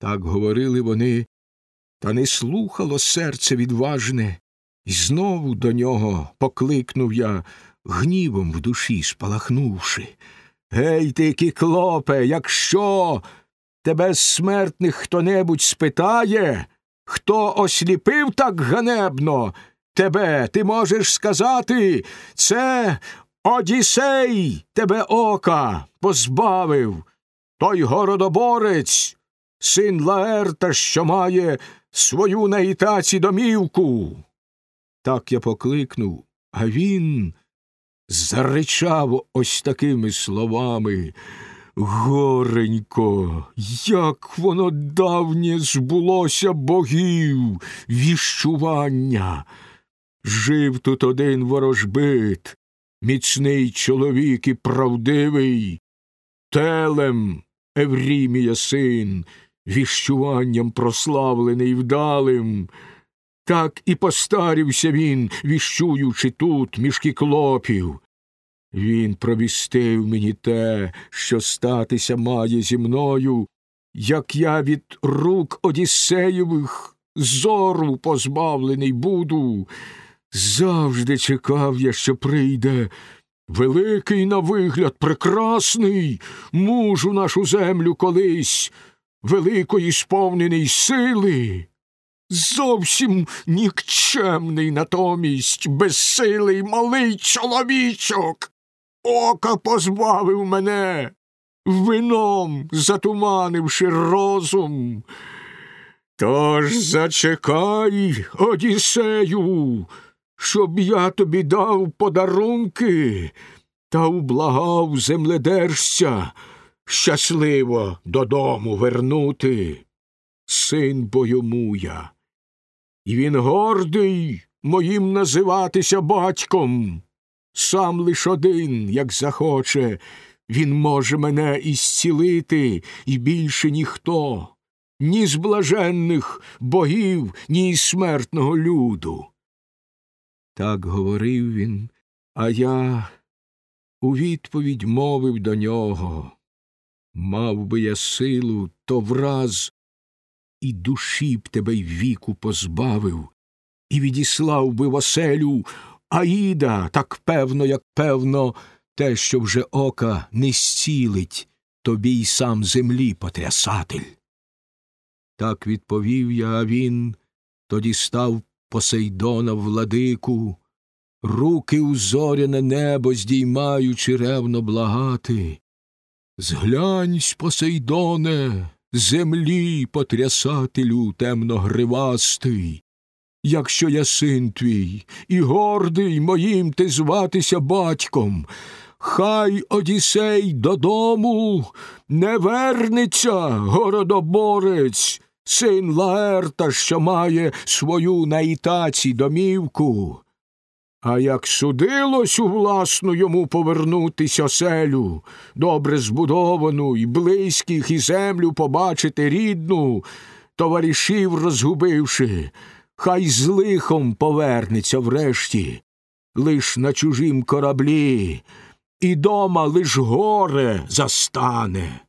Так говорили вони, та не слухало серце відважне, і знову до нього покликнув я, гнівом в душі спалахнувши. Гей ти, кіклопе, якщо тебе з смертних хто небудь спитає, хто осліпив так ганебно тебе, ти можеш сказати, це Одісей тебе ока позбавив, той городоборець, син Лаерта, що має свою на Ітаці домівку. Так я покликнув, а він заричав ось такими словами. Горенько, як воно давнє збулося богів, віщування. Жив тут один ворожбит, міцний чоловік і правдивий, телем Еврімія син, віщуванням прославлений вдалим. Так і постарівся він, віщуючи тут між кіклопів. Він провістив мені те, що статися має зі мною, як я від рук Одіссеєвих зору позбавлений буду. Завжди чекав я, що прийде великий на вигляд, прекрасний муж у нашу землю колись, великої сповнений сили. Зовсім нікчемний натомість, безсилий малий чоловічок. Ока позбавив мене, вином затуманивши розум. Тож зачекай, Одіссею, щоб я тобі дав подарунки та ублагав земледержця щасливо додому вернути. Син бо йому я, і він гордий моїм називатися батьком. Сам лиш один, як захоче, він може мене ісцілити, і більше ніхто, ні з блаженних богів, ні з смертного люду. Так говорив він, а я у відповідь мовив до нього. Мав би я силу, то враз і душі б тебе й віку позбавив, і відіслав би в оселю Аїда, так певно, як певно, те, що вже ока не зцілить тобі й сам землі потрясатель. Так відповів я, а він тоді став Посейдона владику, руки у зоряне небо здіймаючи ревно благати. Зглянься, Посейдоне, землі потрясателю темногривастий. Якщо я син твій, і гордий моїм ти зватися батьком, хай Одісей додому не вернеться, городоборець, син Лаерта, що має свою на Ітаці домівку. А як судилось у власну йому повернутись оселю, добре збудовану і близьких, і землю побачити рідну, товаришів розгубивши, хай з лихом повернеться врешті, лиш на чужім кораблі, і дома лиш горе застане.